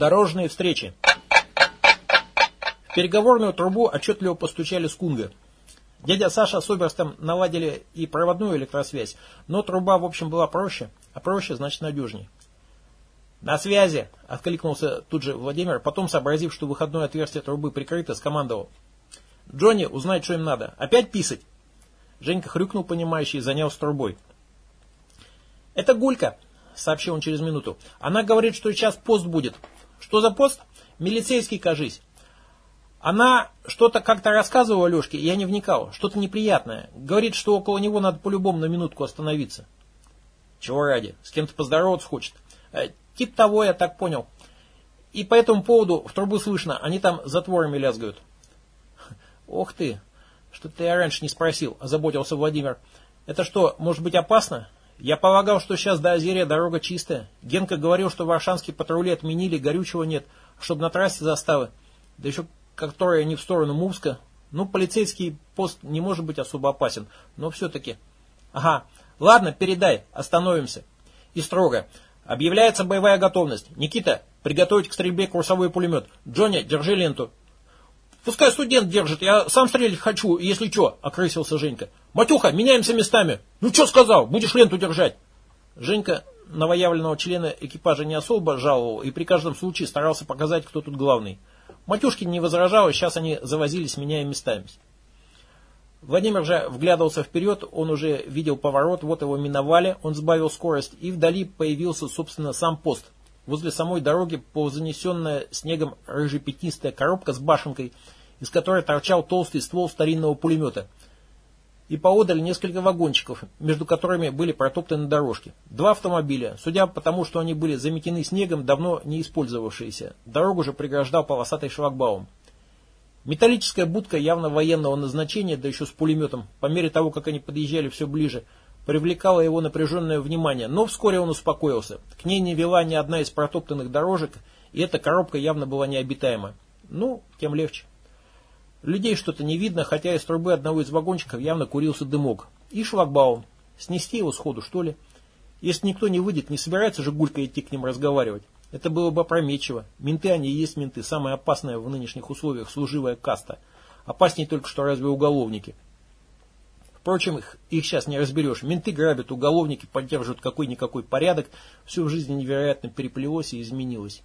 Дорожные встречи. В переговорную трубу отчетливо постучали с Кунга. Дядя Саша с Оберстом наладили и проводную электросвязь, но труба, в общем, была проще, а проще значит надежнее. «На связи!» — откликнулся тут же Владимир, потом, сообразив, что выходное отверстие трубы прикрыто, скомандовал. «Джонни, узнать, что им надо. Опять писать?» Женька хрюкнул, понимающий, и занялся трубой. «Это Гулька», — сообщил он через минуту. «Она говорит, что сейчас пост будет». «Что за пост?» «Милицейский, кажись». Она что-то как-то рассказывала Лешке, я не вникал, что-то неприятное. Говорит, что около него надо по-любому на минутку остановиться. Чего ради? С кем-то поздороваться хочет. Э, тип того, я так понял. И по этому поводу в трубу слышно, они там затворами лязгают. Ох ты, что-то я раньше не спросил, озаботился Владимир. Это что, может быть опасно? Я полагал, что сейчас до Озерия дорога чистая. Генка говорил, что варшанские патрули отменили, горючего нет, чтобы на трассе заставы. Да еще которая не в сторону Мувска. Ну, полицейский пост не может быть особо опасен, но все-таки. Ага, ладно, передай, остановимся. И строго. Объявляется боевая готовность. Никита, приготовить к стрельбе курсовой пулемет. Джонни, держи ленту. Пускай студент держит, я сам стрелять хочу, если что, окрысился Женька. Матюха, меняемся местами. Ну что сказал, будешь ленту держать. Женька новоявленного члена экипажа не особо жаловал и при каждом случае старался показать, кто тут главный. Матюшкин не возражал, и сейчас они завозились, меняя местами. Владимир же вглядывался вперед, он уже видел поворот, вот его миновали, он сбавил скорость, и вдали появился, собственно, сам пост. Возле самой дороги полузанесенная снегом рыжепятнистая коробка с башенкой, из которой торчал толстый ствол старинного пулемета – и поодаль несколько вагончиков, между которыми были протоптаны дорожки. Два автомобиля, судя по тому, что они были заметены снегом, давно не использовавшиеся. Дорогу же преграждал полосатый шлагбаум. Металлическая будка явно военного назначения, да еще с пулеметом, по мере того, как они подъезжали все ближе, привлекала его напряженное внимание, но вскоре он успокоился. К ней не вела ни одна из протоптанных дорожек, и эта коробка явно была необитаема. Ну, тем легче. Людей что-то не видно, хотя из трубы одного из вагончиков явно курился дымок. И шлагбаум. Снести его сходу, что ли? Если никто не выйдет, не собирается же Гулька идти к ним разговаривать. Это было бы опрометчиво. Менты они и есть менты, самая опасная в нынешних условиях служивая каста. Опаснее только что разве уголовники. Впрочем, их, их сейчас не разберешь. Менты грабят, уголовники поддерживают какой-никакой порядок. Все в жизни невероятно переплелось и изменилось.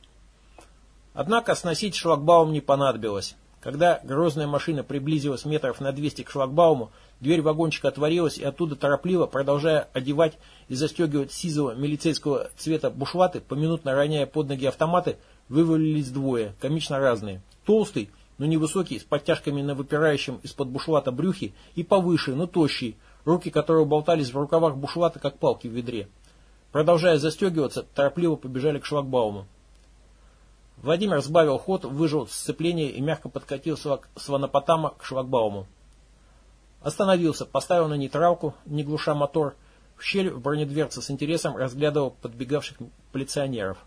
Однако сносить шлагбаум не понадобилось. Когда грозная машина приблизилась метров на 200 к шлагбауму, дверь вагончика отворилась, и оттуда торопливо, продолжая одевать и застегивать сизого милицейского цвета бушлаты, поминутно роняя под ноги автоматы, вывалились двое, комично разные. Толстый, но невысокий, с подтяжками на выпирающем из-под бушлата брюхе, и повыше, но тощий, руки которого болтались в рукавах бушлата, как палки в ведре. Продолжая застегиваться, торопливо побежали к шлагбауму. Владимир сбавил ход, выжил сцепление и мягко подкатил сванопотама к шлагбауму. Остановился, поставил на нейтралку, не глуша мотор, в щель в бронедверце с интересом разглядывал подбегавших полиционеров.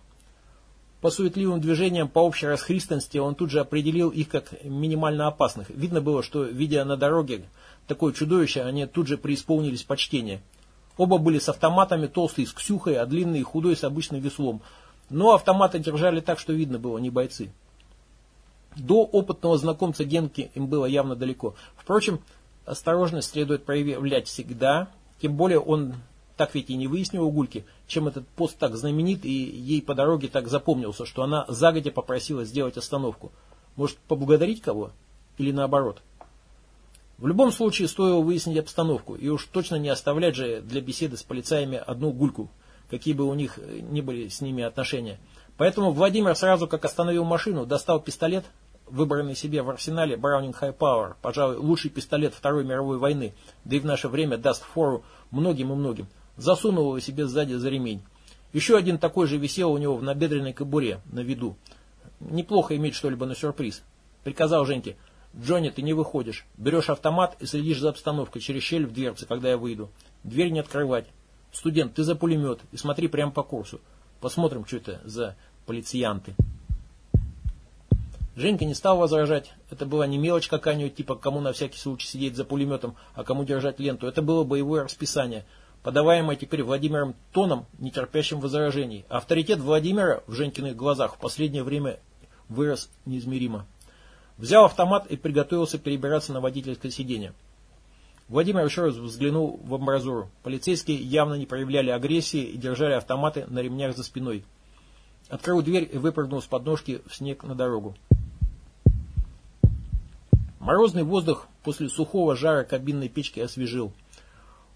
По суетливым движениям, по общей расхристанности, он тут же определил их как минимально опасных. Видно было, что, видя на дороге такое чудовище, они тут же преисполнились почтения. Оба были с автоматами, толстый с ксюхой, а длинный и худой с обычным веслом – но автоматы держали так, что видно было, не бойцы. До опытного знакомца Генки им было явно далеко. Впрочем, осторожность следует проявлять всегда, тем более он так ведь и не выяснил у Гульки, чем этот пост так знаменит и ей по дороге так запомнился, что она загодя попросила сделать остановку. Может, поблагодарить кого? Или наоборот? В любом случае, стоило выяснить обстановку, и уж точно не оставлять же для беседы с полицаями одну Гульку, какие бы у них э, ни были с ними отношения. Поэтому Владимир сразу, как остановил машину, достал пистолет, выбранный себе в арсенале Браунинг High Power, пожалуй, лучший пистолет Второй мировой войны, да и в наше время даст фору многим и многим, засунул его себе сзади за ремень. Еще один такой же висел у него в набедренной кобуре, на виду. Неплохо иметь что-либо на сюрприз. Приказал Женьке, Джонни, ты не выходишь. Берешь автомат и следишь за обстановкой через щель в дверце, когда я выйду. Дверь не открывать. Студент, ты за пулемет и смотри прямо по курсу. Посмотрим, что это за полициянты. Женька не стал возражать. Это была не мелочь какая-нибудь, типа кому на всякий случай сидеть за пулеметом, а кому держать ленту. Это было боевое расписание. Подаваемая теперь Владимиром тоном, нетерпящим возражений. Авторитет Владимира в Женькиных глазах в последнее время вырос неизмеримо. Взял автомат и приготовился перебираться на водительское сиденье. Владимир еще раз взглянул в амбразуру. Полицейские явно не проявляли агрессии и держали автоматы на ремнях за спиной. Открыл дверь и выпрыгнул с подножки в снег на дорогу. Морозный воздух после сухого жара кабинной печки освежил.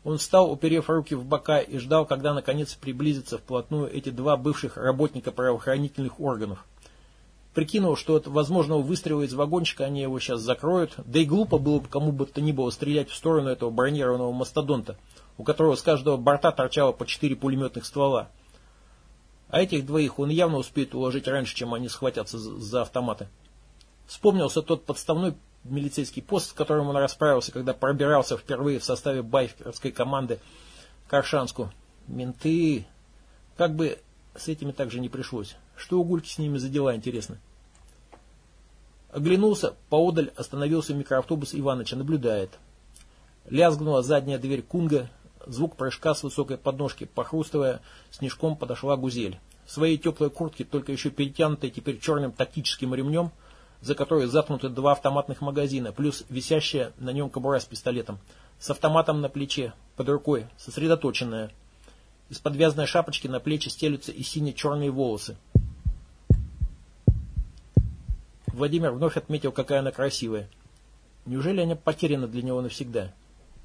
Он встал, уперев руки в бока, и ждал, когда наконец приблизятся вплотную эти два бывших работника правоохранительных органов. Прикинул, что от возможного выстрела из вагончика они его сейчас закроют, да и глупо было бы кому бы то ни было стрелять в сторону этого бронированного мастодонта, у которого с каждого борта торчало по четыре пулеметных ствола. А этих двоих он явно успеет уложить раньше, чем они схватятся за автоматы. Вспомнился тот подставной милицейский пост, с которым он расправился, когда пробирался впервые в составе байкерской команды к Аршанску. Менты... Как бы с этими также не пришлось. Что у Гульки с ними за дела, интересно? Оглянулся, поодаль остановился микроавтобус Иваныча, наблюдает. Лязгнула задняя дверь Кунга, звук прыжка с высокой подножки, похрустывая, снежком подошла Гузель. В своей теплой куртке, только еще перетянутой теперь черным тактическим ремнем, за которой заткнуты два автоматных магазина, плюс висящая на нем кобура с пистолетом, с автоматом на плече, под рукой, сосредоточенная. Из подвязанной шапочки на плечи стелются и сине-черные волосы. Владимир вновь отметил, какая она красивая. Неужели она потеряна для него навсегда?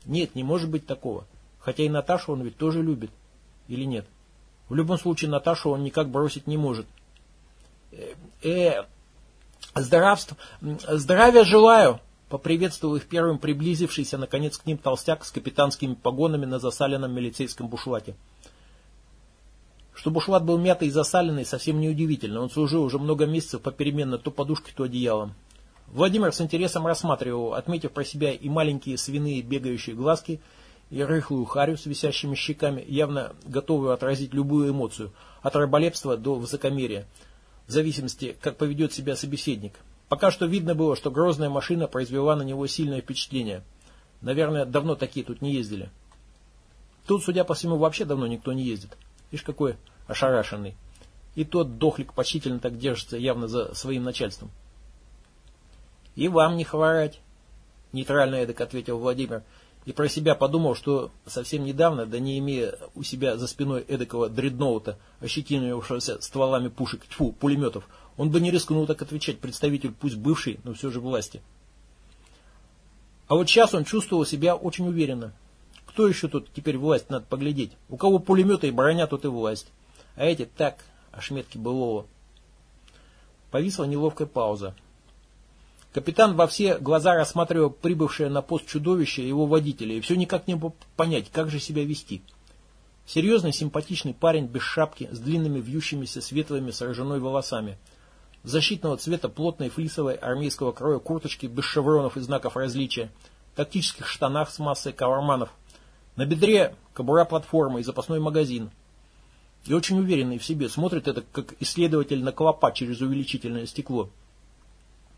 Нет, не может быть такого. Хотя и Наташу он ведь тоже любит. Или нет? В любом случае Наташу он никак бросить не может. Э, э Здравствуй, здравия желаю, поприветствовал их первым приблизившийся, наконец, к ним толстяк с капитанскими погонами на засаленном милицейском бушлате. Что бушлат был мятый и засаленный, совсем неудивительно. Он служил уже много месяцев попеременно то подушкой, то одеялом. Владимир с интересом рассматривал, отметив про себя и маленькие свиные бегающие глазки, и рыхлую харю с висящими щеками, явно готовую отразить любую эмоцию, от раболепства до высокомерия – в зависимости, как поведет себя собеседник. Пока что видно было, что грозная машина произвела на него сильное впечатление. Наверное, давно такие тут не ездили. Тут, судя по всему, вообще давно никто не ездит. Видишь, какой ошарашенный. И тот дохлик почтительно так держится, явно за своим начальством. «И вам не хворать», — нейтрально эдак ответил Владимир и про себя подумал, что совсем недавно, да не имея у себя за спиной эдакого дредноута, ощетинившегося стволами пушек, тьфу, пулеметов, он бы не рискнул так отвечать представитель, пусть бывший, но все же власти. А вот сейчас он чувствовал себя очень уверенно. Кто еще тут теперь власть, надо поглядеть. У кого пулеметы и броня, тут и власть. А эти так, ошметки былого. Повисла неловкая пауза. Капитан во все глаза рассматривал прибывшее на пост чудовище и его водителя, и все никак не мог понять, как же себя вести. Серьезный, симпатичный парень без шапки, с длинными вьющимися светлыми с волосами. Защитного цвета плотной флисовой армейского кроя курточки без шевронов и знаков различия, тактических штанах с массой каварманов. На бедре кобура платформы и запасной магазин. И очень уверенный в себе, смотрит это как исследователь на клопа через увеличительное стекло.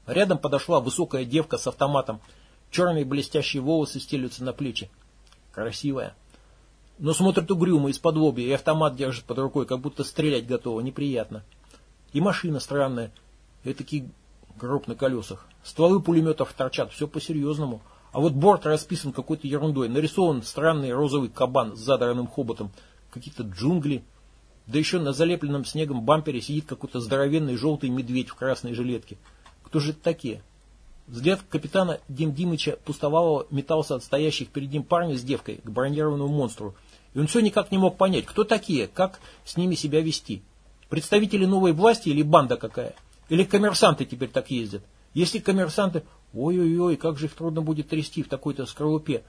Рядом подошла высокая девка с автоматом. Черные блестящие волосы стелются на плечи. Красивая. Но смотрит угрюмо из-под лобья и автомат держит под рукой, как будто стрелять готова. Неприятно. И машина странная. И такие гроб на колесах. Стволы пулеметов торчат. Все по-серьезному. А вот борт расписан какой-то ерундой. Нарисован странный розовый кабан с задранным хоботом. Какие-то джунгли. Да еще на залепленном снегом бампере сидит какой-то здоровенный желтый медведь в красной жилетке. Кто же это такие? Взгляд капитана Дим Димыча пустовалого метался от стоящих перед ним парня с девкой к бронированному монстру. И он все никак не мог понять, кто такие, как с ними себя вести. Представители новой власти или банда какая? Или коммерсанты теперь так ездят? Если коммерсанты... Ой-ой-ой, как же их трудно будет трясти в такой-то скорлупе.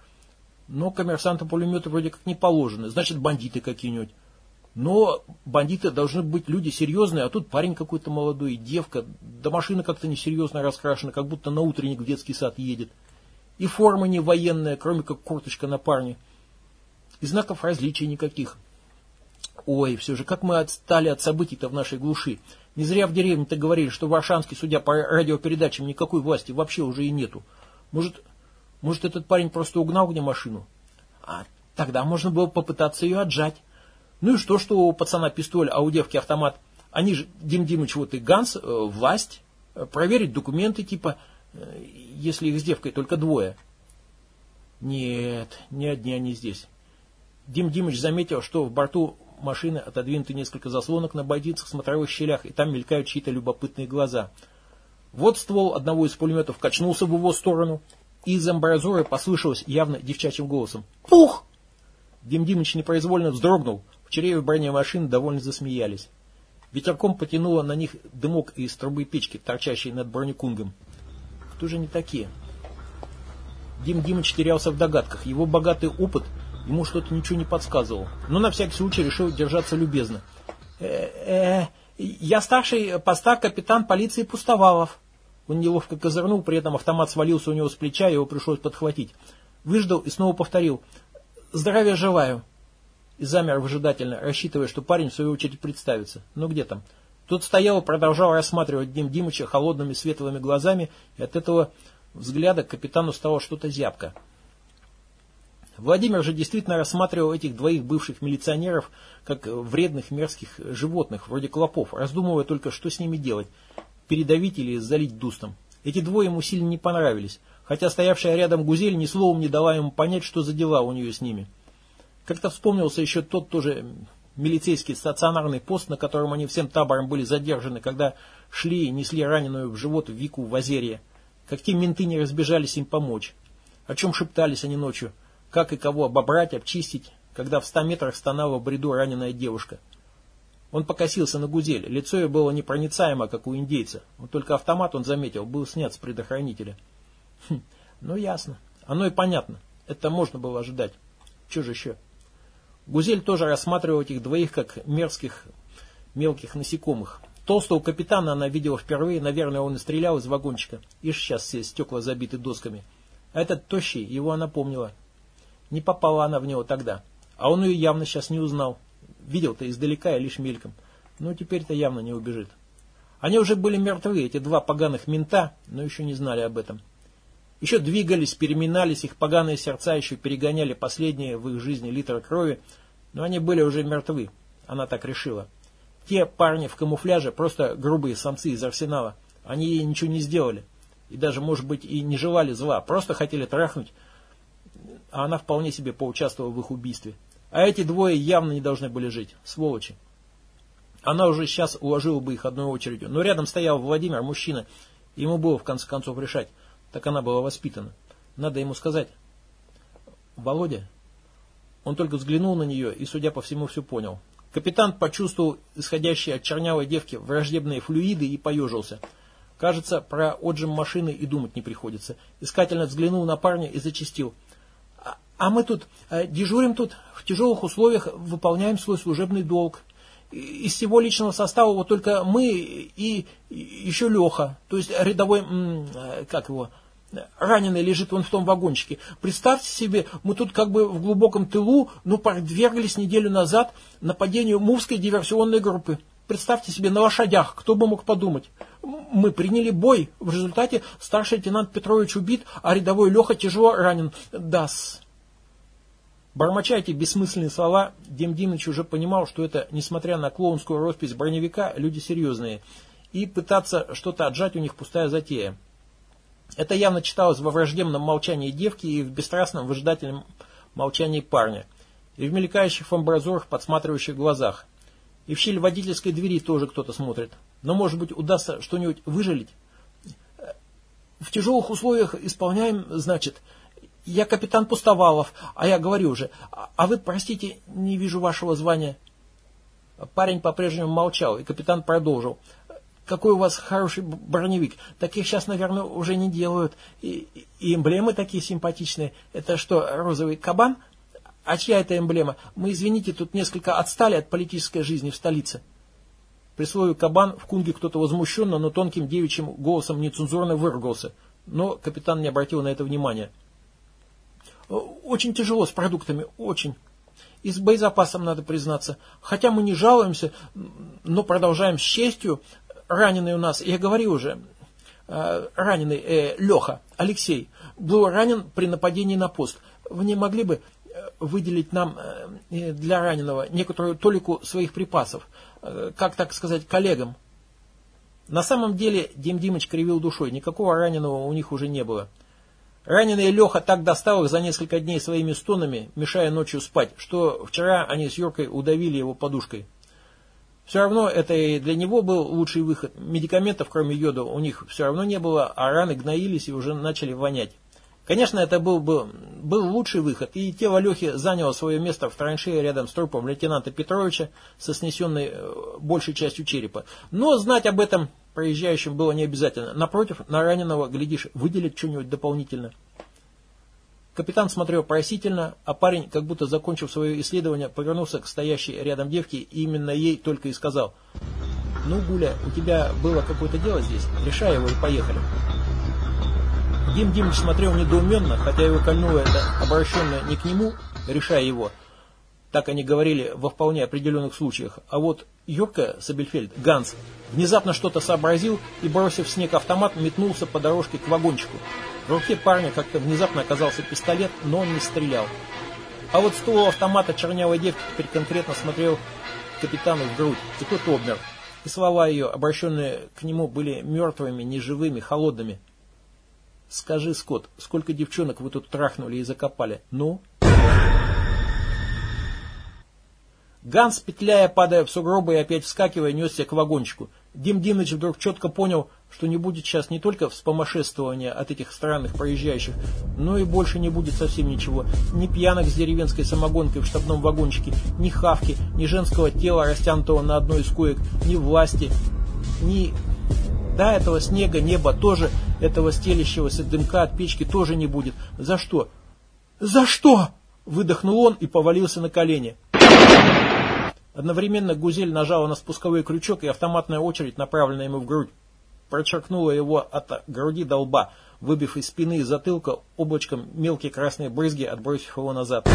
Но коммерсанты пулеметы вроде как не положены. Значит, бандиты какие-нибудь. Но бандиты должны быть люди серьезные, а тут парень какой-то молодой, девка, да машина как-то несерьезно раскрашена, как будто на утренник в детский сад едет. И форма не военная, кроме как курточка на парне. И знаков различий никаких. Ой, все же, как мы отстали от событий-то в нашей глуши. Не зря в деревне-то говорили, что в Аршанске, судя по радиопередачам, никакой власти вообще уже и нету. Может, может этот парень просто угнал где машину? А Тогда можно было попытаться ее отжать. Ну и что, что у пацана пистоль, а у девки автомат? Они же, Дим Димыч, вот и Ганс, э, власть, э, проверить документы, типа, э, если их с девкой только двое. Нет, не одни они здесь. Дим Димыч заметил, что в борту машины отодвинуты несколько заслонок на бойдицах смотровых щелях, и там мелькают чьи-то любопытные глаза. Вот ствол одного из пулеметов качнулся в его сторону, и из амбразуры послышалось явно девчачьим голосом. «Пух!» Дим Димыч непроизвольно вздрогнул, в чреве брони машины довольно засмеялись. Ветерком потянуло на них дымок из трубы печки, торчащей над бронекунгом. Кто же не такие? Дим Димыч терялся в догадках. Его богатый опыт ему что-то ничего не подсказывал. Но на всякий случай решил держаться любезно. «Э-э, я старший поста капитан полиции Пустовалов». Он неловко козырнул, при этом автомат свалился у него с плеча, его пришлось подхватить. Выждал и снова повторил. «Здравия желаю» и замер выжидательно, рассчитывая, что парень в свою очередь представится. Ну где там? Тот стоял и продолжал рассматривать Дим Димыча холодными светлыми глазами, и от этого взгляда капитану стало что-то зябко. Владимир же действительно рассматривал этих двоих бывших милиционеров как вредных мерзких животных, вроде клопов, раздумывая только, что с ними делать, передавить или залить дустом. Эти двое ему сильно не понравились, хотя стоявшая рядом Гузель ни словом не дала ему понять, что за дела у нее с ними. Как-то вспомнился еще тот тоже милицейский стационарный пост, на котором они всем табором были задержаны, когда шли и несли раненую в живот Вику в Озерье. Как те менты не разбежались им помочь. О чем шептались они ночью. Как и кого обобрать, обчистить, когда в ста метрах стонала в бреду раненая девушка. Он покосился на гузель. Лицо ее было непроницаемо, как у индейца. Вот только автомат, он заметил, был снят с предохранителя. Хм, ну ясно. Оно и понятно. Это можно было ожидать. Че же еще? Гузель тоже рассматривал этих двоих как мерзких мелких насекомых. Толстого капитана она видела впервые, наверное, он и стрелял из вагончика. Ишь, сейчас все стекла забиты досками. А этот тощий, его она помнила. Не попала она в него тогда. А он ее явно сейчас не узнал. Видел-то издалека и лишь мельком. Но теперь-то явно не убежит. Они уже были мертвы, эти два поганых мента, но еще не знали об этом. Еще двигались, переминались, их поганые сердца еще перегоняли последние в их жизни литры крови, но они были уже мертвы, она так решила. Те парни в камуфляже просто грубые самцы из арсенала. Они ей ничего не сделали. И даже, может быть, и не желали зла. Просто хотели трахнуть. А она вполне себе поучаствовала в их убийстве. А эти двое явно не должны были жить. Сволочи. Она уже сейчас уложила бы их одной очередью. Но рядом стоял Владимир, мужчина. Ему было, в конце концов, решать. Так она была воспитана. Надо ему сказать. Володя, он только взглянул на нее и, судя по всему, все понял. Капитан почувствовал исходящие от чернявой девки враждебные флюиды и поежился. Кажется, про отжим машины и думать не приходится. Искательно взглянул на парня и зачистил. А, а мы тут э, дежурим тут, в тяжелых условиях выполняем свой служебный долг. Из всего личного состава вот только мы и, еще Леха, то есть рядовой, э, как его, раненый лежит вон в том вагончике. Представьте себе, мы тут как бы в глубоком тылу, но подверглись неделю назад нападению Мувской диверсионной группы. Представьте себе, на лошадях, кто бы мог подумать. Мы приняли бой, в результате старший лейтенант Петрович убит, а рядовой Леха тяжело ранен. Дас. Бормоча эти бессмысленные слова, Дим Димыч уже понимал, что это, несмотря на клоунскую роспись броневика, люди серьезные. И пытаться что-то отжать у них пустая затея. Это явно читалось во враждебном молчании девки и в бесстрастном выжидательном молчании парня, и в мелькающих в амбразурах подсматривающих глазах. И в щель водительской двери тоже кто-то смотрит. Но, может быть, удастся что-нибудь выжалить? В тяжелых условиях исполняем, значит, я капитан Пустовалов, а я говорю уже, а вы, простите, не вижу вашего звания. Парень по-прежнему молчал, и капитан продолжил какой у вас хороший броневик. Таких сейчас, наверное, уже не делают. И, и эмблемы такие симпатичные. Это что, розовый кабан? А чья это эмблема? Мы, извините, тут несколько отстали от политической жизни в столице. При слове «кабан» в кунге кто-то возмущенно, но тонким девичьим голосом нецензурно выругался. Но капитан не обратил на это внимания. Очень тяжело с продуктами, очень. И с боезапасом, надо признаться. Хотя мы не жалуемся, но продолжаем с честью раненый у нас, я говорил уже, э, раненый э, Леха, Алексей, был ранен при нападении на пост. Вы не могли бы, э, выделить нам э, для раненого некоторую толику своих припасов, э, как так сказать, коллегам. На самом деле Дим Димыч кривил душой, никакого раненого у них уже не было. Раненый Леха так достал их за несколько дней своими стонами, мешая ночью спать, что вчера они с Юркой удавили его подушкой. Все равно это и для него был лучший выход. Медикаментов, кроме йода, у них все равно не было, а раны гноились и уже начали вонять. Конечно, это был, был, был лучший выход, и тело Лехи заняло свое место в траншее рядом с трупом лейтенанта Петровича со снесенной э, большей частью черепа. Но знать об этом проезжающим было не обязательно. Напротив, на раненого, глядишь, выделить что-нибудь дополнительно. Капитан смотрел просительно, а парень, как будто закончив свое исследование, повернулся к стоящей рядом девке и именно ей только и сказал «Ну, Гуля, у тебя было какое-то дело здесь, решай его и поехали». Дим Димыч смотрел недоуменно, хотя его кольнуло это обращенное не к нему, решая его, так они говорили во вполне определенных случаях. А вот Юрка Сабельфельд, Ганс, внезапно что-то сообразил и, бросив в снег автомат, метнулся по дорожке к вагончику. В руке парня как-то внезапно оказался пистолет, но он не стрелял. А вот ствол автомата чернявой девки теперь конкретно смотрел капитану в грудь, и тот обмер. И слова ее, обращенные к нему, были мертвыми, неживыми, холодными. «Скажи, Скотт, сколько девчонок вы тут трахнули и закопали? Ну?» Ганс, петляя, падая в сугробы и опять вскакивая, несся к вагончику. Дим Димыч вдруг четко понял, что не будет сейчас не только вспомошествования от этих странных проезжающих, но и больше не будет совсем ничего. Ни пьянок с деревенской самогонкой в штабном вагончике, ни хавки, ни женского тела, растянутого на одной из коек, ни власти, ни... Да, этого снега, неба тоже, этого стелящегося дымка от печки тоже не будет. За что? За что? Выдохнул он и повалился на колени. Одновременно Гузель нажала на спусковой крючок, и автоматная очередь, направленная ему в грудь, прочеркнула его от груди до лба, выбив из спины и затылка облачком мелкие красные брызги, отбросив его назад.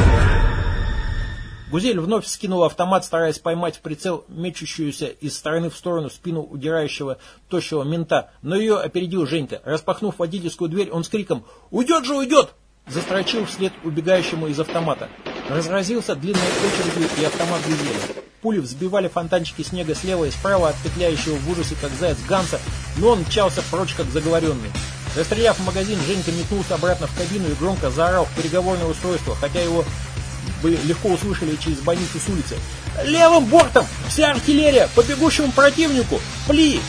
Гузель вновь скинула автомат, стараясь поймать в прицел мечущуюся из стороны в сторону спину удирающего тощего мента, но ее опередил Женька. Распахнув водительскую дверь, он с криком «Уйдет же, уйдет!» застрочил вслед убегающему из автомата. Разразился длинной очередью и автомат Гузеля. Пули взбивали фонтанчики снега слева и справа от петляющего в ужасе, как заяц Ганса, но он мчался прочь, как заговоренный. Расстреляв магазин, Женька метнулся обратно в кабину и громко заорал в переговорное устройство, хотя его бы легко услышали через больницу с улицы. «Левым бортом! Вся артиллерия! По бегущему противнику! Пли!»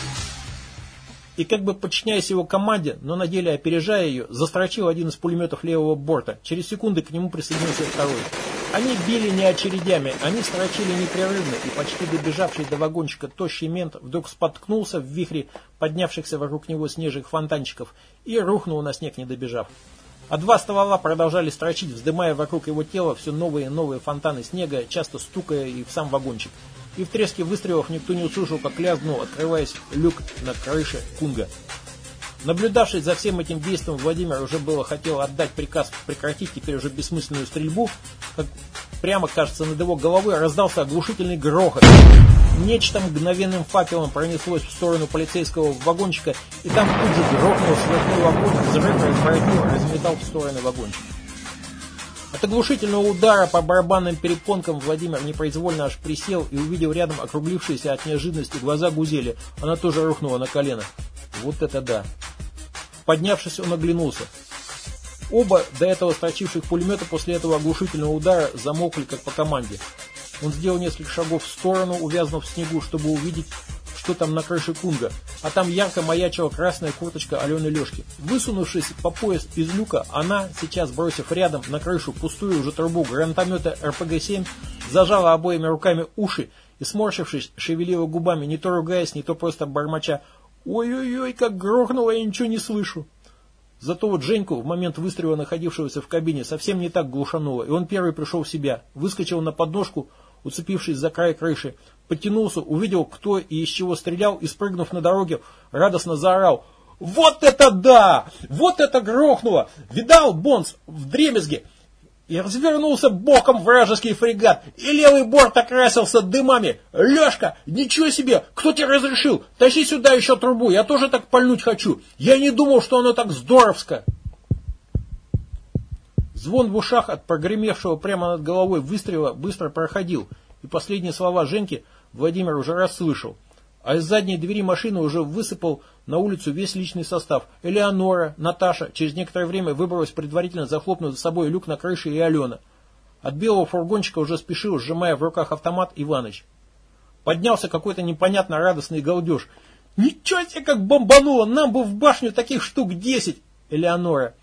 и как бы подчиняясь его команде, но на деле опережая ее, застрочил один из пулеметов левого борта. Через секунды к нему присоединился второй. Они били не очередями, они строчили непрерывно, и почти добежавший до вагончика тощий мент вдруг споткнулся в вихре поднявшихся вокруг него снежных фонтанчиков и рухнул на снег, не добежав. А два ствола продолжали строчить, вздымая вокруг его тела все новые и новые фонтаны снега, часто стукая и в сам вагончик и в треске выстрелов никто не услышал, как лязгнул, открываясь люк на крыше Кунга. Наблюдавший за всем этим действием, Владимир уже было хотел отдать приказ прекратить теперь уже бессмысленную стрельбу, как прямо, кажется, над его головой раздался оглушительный грохот. Нечто мгновенным факелом пронеслось в сторону полицейского вагончика, и там тут же грохнул сверхнул огонь, взрыв разворотил, разметал в стороны вагончика. От оглушительного удара по барабанным перепонкам Владимир непроизвольно аж присел и увидел рядом округлившиеся от неожиданности глаза Гузели. Она тоже рухнула на колено. Вот это да. Поднявшись, он оглянулся. Оба до этого строчивших пулемета после этого оглушительного удара замокли как по команде. Он сделал несколько шагов в сторону, увязнув в снегу, чтобы увидеть, что там на крыше Кунга, а там ярко маячила красная курточка Алены Лешки. Высунувшись по пояс из люка, она, сейчас бросив рядом на крышу пустую уже трубу гранатомета РПГ-7, зажала обоими руками уши и, сморщившись, шевелила губами, не то ругаясь, не то просто бормоча «Ой-ой-ой, как грохнуло, я ничего не слышу». Зато вот Женьку в момент выстрела, находившегося в кабине, совсем не так глушануло, и он первый пришел в себя, выскочил на подножку, уцепившись за край крыши, потянулся, увидел, кто и из чего стрелял, и, спрыгнув на дороге, радостно заорал. «Вот это да! Вот это грохнуло! Видал, Бонс, в дремезге!» И развернулся боком вражеский фрегат, и левый борт окрасился дымами. «Лешка, ничего себе! Кто тебе разрешил? Тащи сюда еще трубу, я тоже так пальнуть хочу. Я не думал, что оно так здоровско!» Звон в ушах от прогремевшего прямо над головой выстрела быстро проходил, и последние слова Женьки Владимир уже расслышал. А из задней двери машины уже высыпал на улицу весь личный состав. Элеонора, Наташа, через некоторое время выбралась предварительно захлопнув за собой люк на крыше и Алена. От белого фургончика уже спешил, сжимая в руках автомат, Иваныч. Поднялся какой-то непонятно радостный галдеж. «Ничего себе, как бомбануло! Нам бы в башню таких штук десять!» Элеонора.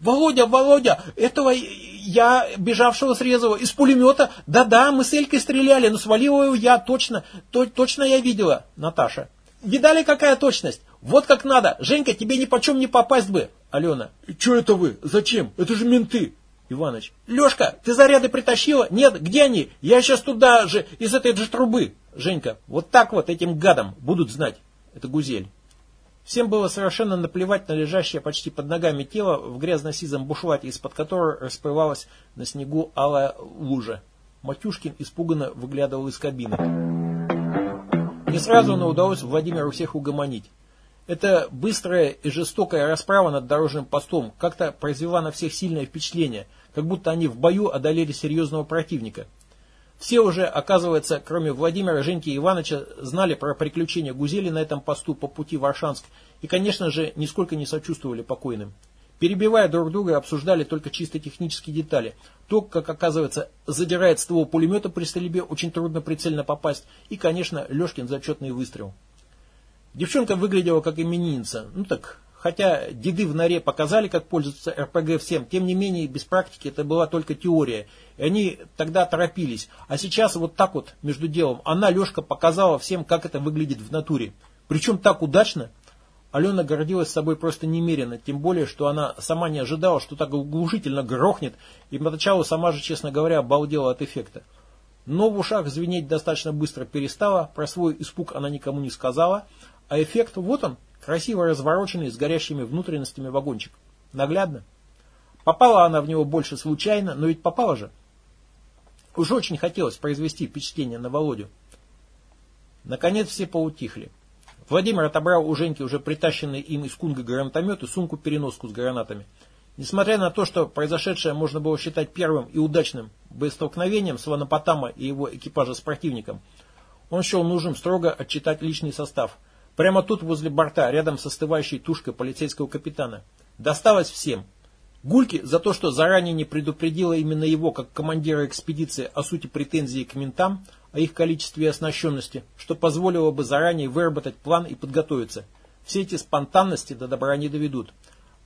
«Володя, Володя, этого я, бежавшего срезала из пулемета. Да-да, мы с Элькой стреляли, но свалила его я, точно, то, точно я видела». Наташа. «Видали, какая точность? Вот как надо. Женька, тебе ни почем не попасть бы». Алена. «Че это вы? Зачем? Это же менты». Иваныч. «Лешка, ты заряды притащила? Нет, где они? Я сейчас туда же, из этой же трубы». Женька. «Вот так вот этим гадам будут знать». Это Гузель. Всем было совершенно наплевать на лежащее почти под ногами тело в грязно-сизом бушлате, из-под которого расплывалась на снегу алая лужа. Матюшкин испуганно выглядывал из кабины. Не сразу, но удалось Владимиру всех угомонить. Эта быстрая и жестокая расправа над дорожным постом как-то произвела на всех сильное впечатление, как будто они в бою одолели серьезного противника. Все уже, оказывается, кроме Владимира, Женьки и Ивановича, знали про приключения Гузели на этом посту по пути в Аршанск и, конечно же, нисколько не сочувствовали покойным. Перебивая друг друга, обсуждали только чисто технические детали. То, как оказывается, задирает ствол пулемета при стрельбе, очень трудно прицельно попасть. И, конечно, Лешкин зачетный выстрел. Девчонка выглядела как именинница. Ну так, Хотя деды в норе показали, как пользоваться РПГ всем, тем не менее без практики это была только теория. И они тогда торопились. А сейчас вот так вот, между делом, она, Лешка, показала всем, как это выглядит в натуре. Причем так удачно. Алена гордилась собой просто немерено, тем более, что она сама не ожидала, что так глушительно грохнет, и поначалу сама же, честно говоря, обалдела от эффекта. Но в ушах звенеть достаточно быстро перестала, про свой испуг она никому не сказала, а эффект вот он, Красиво развороченный, с горящими внутренностями вагончик. Наглядно. Попала она в него больше случайно, но ведь попала же. Уж очень хотелось произвести впечатление на Володю. Наконец все поутихли. Владимир отобрал у Женьки уже притащенный им из Кунга гранатомет и сумку-переноску с гранатами. Несмотря на то, что произошедшее можно было считать первым и удачным боестолкновением Сванопотама и его экипажа с противником, он счел нужным строго отчитать личный состав – Прямо тут, возле борта, рядом с остывающей тушкой полицейского капитана. Досталось всем. Гульке за то, что заранее не предупредила именно его, как командира экспедиции, о сути претензий к ментам, о их количестве и оснащенности, что позволило бы заранее выработать план и подготовиться. Все эти спонтанности до добра не доведут.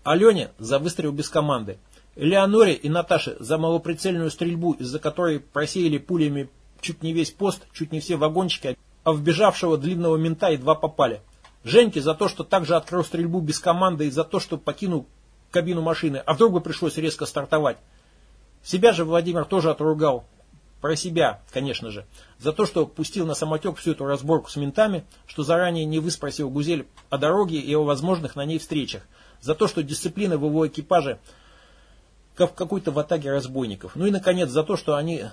Алене за выстрел без команды. Элеоноре и Наташе за малоприцельную стрельбу, из-за которой просеяли пулями чуть не весь пост, чуть не все вагончики, а вбежавшего длинного мента едва попали. Женьке за то, что также открыл стрельбу без команды и за то, что покинул кабину машины, а вдруг бы пришлось резко стартовать. Себя же Владимир тоже отругал. Про себя, конечно же. За то, что пустил на самотек всю эту разборку с ментами, что заранее не выспросил Гузель о дороге и о возможных на ней встречах. За то, что дисциплина в его экипаже как в какой-то в атаге разбойников. Ну и, наконец, за то, что они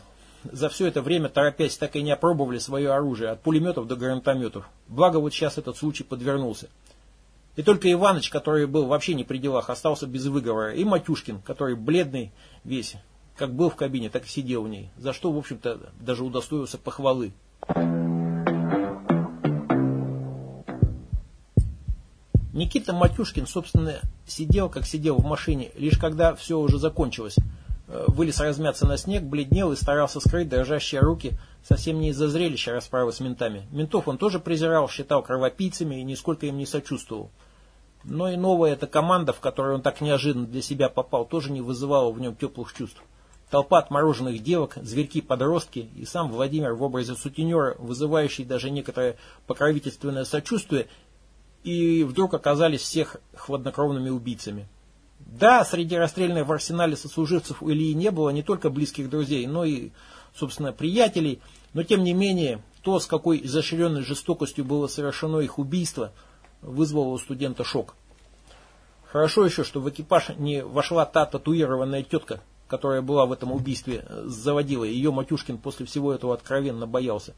за все это время, торопясь, так и не опробовали свое оружие, от пулеметов до гранатометов. Благо вот сейчас этот случай подвернулся. И только Иваныч, который был вообще не при делах, остался без выговора. И Матюшкин, который бледный весь, как был в кабине, так и сидел в ней. За что, в общем-то, даже удостоился похвалы. Никита Матюшкин, собственно, сидел, как сидел в машине, лишь когда все уже закончилось. Э, вылез размяться на снег, бледнел и старался скрыть дрожащие руки совсем не из-за зрелища расправы с ментами. Ментов он тоже презирал, считал кровопийцами и нисколько им не сочувствовал. Но и новая эта команда, в которую он так неожиданно для себя попал, тоже не вызывала в нем теплых чувств. Толпа отмороженных девок, зверьки-подростки и сам Владимир в образе сутенера, вызывающий даже некоторое покровительственное сочувствие, и вдруг оказались всех хладнокровными убийцами. Да, среди расстрелянных в арсенале сослуживцев у Ильи не было не только близких друзей, но и, собственно, приятелей, но тем не менее, то, с какой изощренной жестокостью было совершено их убийство, вызвало у студента шок. Хорошо еще, что в экипаж не вошла та татуированная тетка, которая была в этом убийстве, заводила. Ее Матюшкин после всего этого откровенно боялся.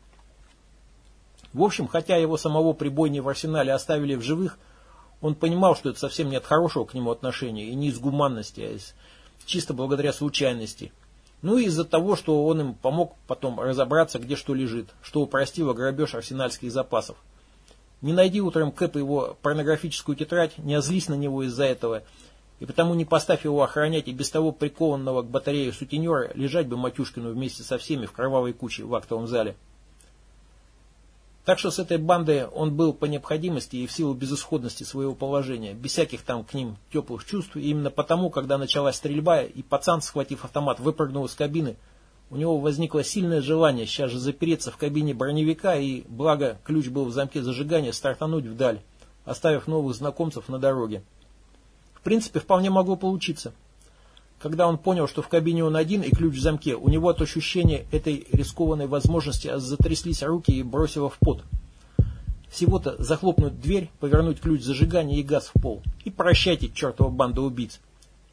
В общем, хотя его самого прибойни в арсенале оставили в живых, он понимал, что это совсем не от хорошего к нему отношения и не из гуманности, а из чисто благодаря случайности. Ну и из-за того, что он им помог потом разобраться, где что лежит, что упростило грабеж арсенальских запасов. Не найди утром Кэп его порнографическую тетрадь, не озлись на него из-за этого, и потому не поставь его охранять и без того прикованного к батарее сутенера, лежать бы Матюшкину вместе со всеми в кровавой куче в актовом зале. Так что с этой бандой он был по необходимости и в силу безысходности своего положения, без всяких там к ним теплых чувств. И именно потому, когда началась стрельба, и пацан, схватив автомат, выпрыгнул из кабины, у него возникло сильное желание сейчас же запереться в кабине броневика и, благо ключ был в замке зажигания, стартануть вдаль, оставив новых знакомцев на дороге. В принципе, вполне могло получиться. Когда он понял, что в кабине он один и ключ в замке, у него от ощущения этой рискованной возможности затряслись руки и бросило в пот. Всего-то захлопнуть дверь, повернуть ключ зажигания и газ в пол. И прощайте, чертова банда убийц.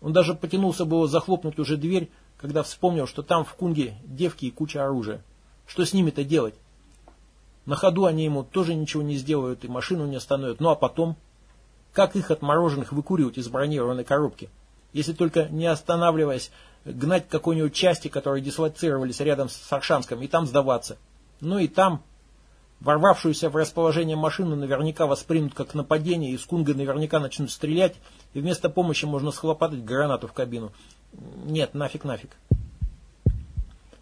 Он даже потянулся было захлопнуть уже дверь, когда вспомнил, что там в Кунге девки и куча оружия. Что с ними-то делать? На ходу они ему тоже ничего не сделают и машину не остановят. Ну а потом? Как их отмороженных выкуривать из бронированной коробки? Если только не останавливаясь, гнать какой-нибудь части, которые дислоцировались рядом с Аршанском, и там сдаваться. Ну и там ворвавшуюся в расположение машину наверняка воспримут как нападение, и Кунга наверняка начнут стрелять, и вместо помощи можно схлопотать гранату в кабину. Нет, нафиг, нафиг.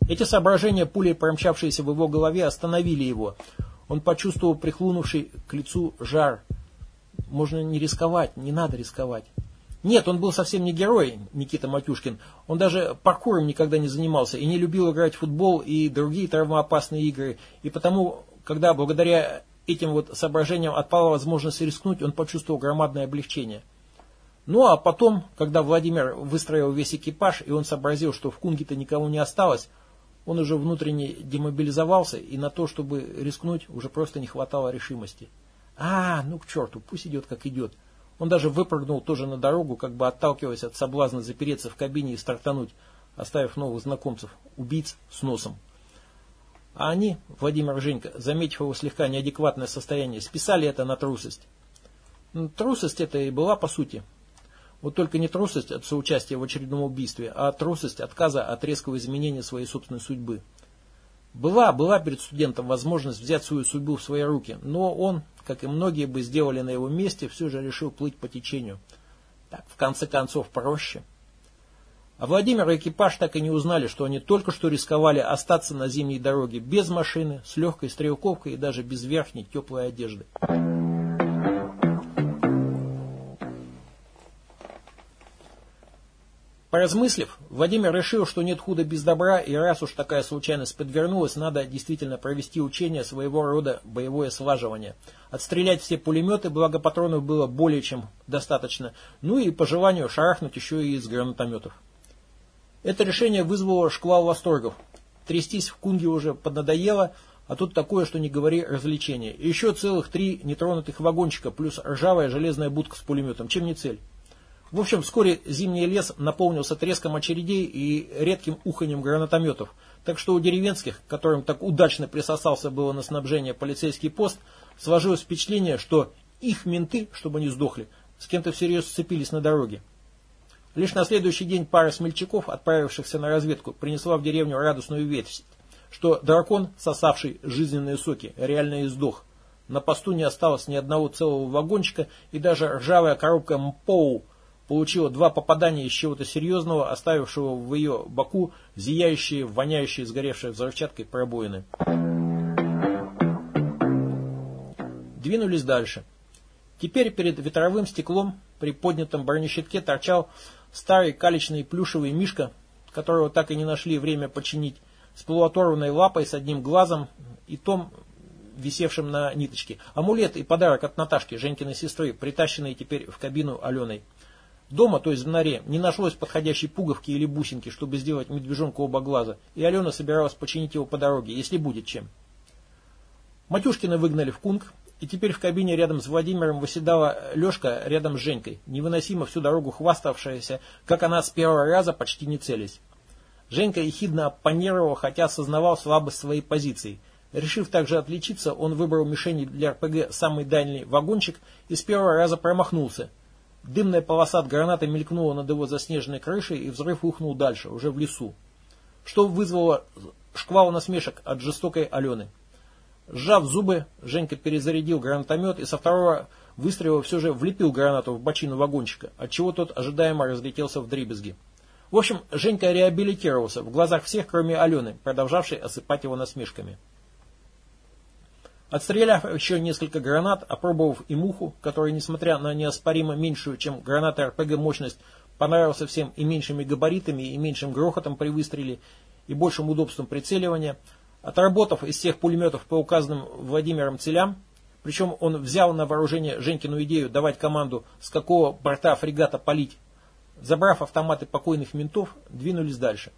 Эти соображения, пулей промчавшиеся в его голове, остановили его. Он почувствовал прихлунувший к лицу жар. Можно не рисковать, не надо рисковать. Нет, он был совсем не герой, Никита Матюшкин. Он даже паркуром никогда не занимался и не любил играть в футбол и другие травмоопасные игры. И потому, когда благодаря этим вот соображениям отпала возможность рискнуть, он почувствовал громадное облегчение. Ну а потом, когда Владимир выстроил весь экипаж, и он сообразил, что в Кунге-то никого не осталось, он уже внутренне демобилизовался, и на то, чтобы рискнуть, уже просто не хватало решимости. А, ну к черту, пусть идет как идет. Он даже выпрыгнул тоже на дорогу, как бы отталкиваясь от соблазна запереться в кабине и стартануть, оставив новых знакомцев, убийц с носом. А они, Владимир Женька, заметив его слегка неадекватное состояние, списали это на трусость. Ну, трусость это и была по сути. Вот только не трусость от соучастия в очередном убийстве, а трусость отказа от резкого изменения своей собственной судьбы. Была, была перед студентом возможность взять свою судьбу в свои руки, но он, как и многие бы сделали на его месте, все же решил плыть по течению. Так, в конце концов, проще. А Владимир и экипаж так и не узнали, что они только что рисковали остаться на зимней дороге без машины, с легкой стрелковкой и даже без верхней теплой одежды. Поразмыслив, Владимир решил, что нет худа без добра, и раз уж такая случайность подвернулась, надо действительно провести учение своего рода боевое слаживание. Отстрелять все пулеметы, благо патронов было более чем достаточно, ну и по желанию шарахнуть еще и из гранатометов. Это решение вызвало шквал восторгов. Трястись в кунге уже поднадоело, а тут такое, что не говори, развлечение. Еще целых три нетронутых вагончика, плюс ржавая железная будка с пулеметом. Чем не цель? В общем, вскоре зимний лес наполнился треском очередей и редким уханьем гранатометов. Так что у деревенских, которым так удачно присосался было на снабжение полицейский пост, сложилось впечатление, что их менты, чтобы не сдохли, с кем-то всерьез сцепились на дороге. Лишь на следующий день пара смельчаков, отправившихся на разведку, принесла в деревню радостную весть, что дракон, сосавший жизненные соки, реально и сдох. На посту не осталось ни одного целого вагончика, и даже ржавая коробка МПОУ получила два попадания из чего-то серьезного, оставившего в ее боку зияющие, воняющие, сгоревшие взрывчаткой пробоины. Двинулись дальше. Теперь перед ветровым стеклом при поднятом бронещитке торчал старый калечный плюшевый мишка, которого так и не нашли время починить, с полуоторванной лапой, с одним глазом и том, висевшим на ниточке. Амулет и подарок от Наташки, Женькиной сестры, притащенные теперь в кабину Аленой. Дома, то есть в норе, не нашлось подходящей пуговки или бусинки, чтобы сделать медвежонку оба глаза, и Алена собиралась починить его по дороге, если будет чем. Матюшкина выгнали в кунг, и теперь в кабине рядом с Владимиром выседала Лешка рядом с Женькой, невыносимо всю дорогу хваставшаяся, как она с первого раза почти не целясь. Женька ехидно оппонировал, хотя осознавал слабость своей позиции. Решив также отличиться, он выбрал мишени для РПГ самый дальний вагончик и с первого раза промахнулся – Дымная полоса от гранаты мелькнула над его заснеженной крышей, и взрыв ухнул дальше, уже в лесу. Что вызвало шквал насмешек от жестокой Алены. Сжав зубы, Женька перезарядил гранатомет и со второго выстрела все же влепил гранату в бочину вагончика, отчего тот ожидаемо разлетелся в дребезги. В общем, Женька реабилитировался в глазах всех, кроме Алены, продолжавшей осыпать его насмешками. Отстреляв еще несколько гранат, опробовав и муху, которая, несмотря на неоспоримо меньшую, чем гранаты РПГ мощность, понравился всем и меньшими габаритами, и меньшим грохотом при выстреле, и большим удобством прицеливания, отработав из всех пулеметов по указанным Владимиром целям, причем он взял на вооружение Женькину идею давать команду, с какого борта фрегата палить, забрав автоматы покойных ментов, двинулись дальше.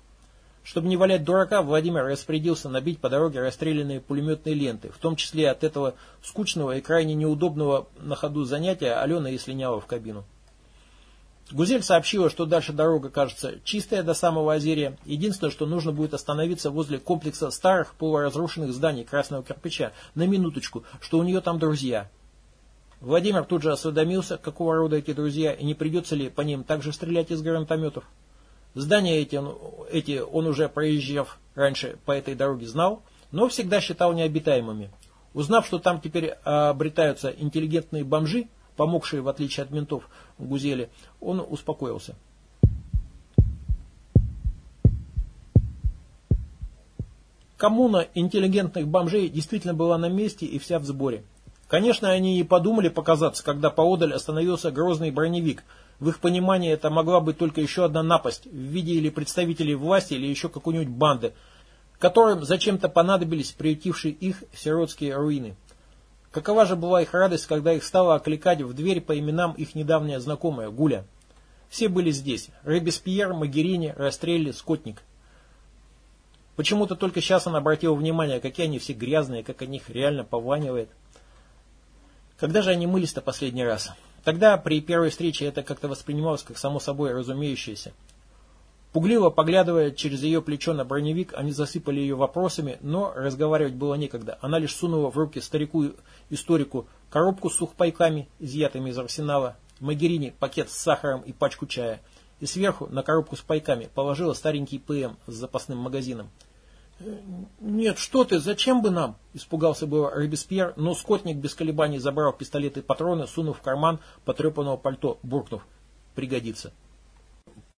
Чтобы не валять дурака, Владимир распорядился набить по дороге расстрелянные пулеметные ленты, в том числе от этого скучного и крайне неудобного на ходу занятия Алена и слиняла в кабину. Гузель сообщила, что дальше дорога кажется чистая до самого озерия. Единственное, что нужно будет остановиться возле комплекса старых полуразрушенных зданий красного кирпича на минуточку, что у нее там друзья. Владимир тут же осведомился, какого рода эти друзья, и не придется ли по ним также стрелять из гранатометов. Здания эти, эти он уже проезжав раньше по этой дороге знал, но всегда считал необитаемыми. Узнав, что там теперь обретаются интеллигентные бомжи, помогшие, в отличие от ментов, Гузели, он успокоился. Коммуна интеллигентных бомжей действительно была на месте и вся в сборе. Конечно, они и подумали показаться, когда поодаль остановился грозный броневик – в их понимании это могла быть только еще одна напасть в виде или представителей власти, или еще какой-нибудь банды, которым зачем-то понадобились приютившие их сиротские руины. Какова же была их радость, когда их стала окликать в дверь по именам их недавняя знакомая Гуля. Все были здесь. Робеспьер, Магерини, Растрелли, Скотник. Почему-то только сейчас он обратил внимание, какие они все грязные, как о них реально пованивает. Когда же они мылись-то последний раз? Тогда при первой встрече это как-то воспринималось как само собой разумеющееся. Пугливо поглядывая через ее плечо на броневик, они засыпали ее вопросами, но разговаривать было некогда. Она лишь сунула в руки старику-историку коробку с сухпайками, изъятыми из арсенала, Магерини пакет с сахаром и пачку чая, и сверху на коробку с пайками положила старенький ПМ с запасным магазином. «Нет, что ты, зачем бы нам?» – испугался было Робеспьер, но скотник без колебаний забрал пистолет и патроны, сунув в карман потрепанного пальто, буркнув. «Пригодится».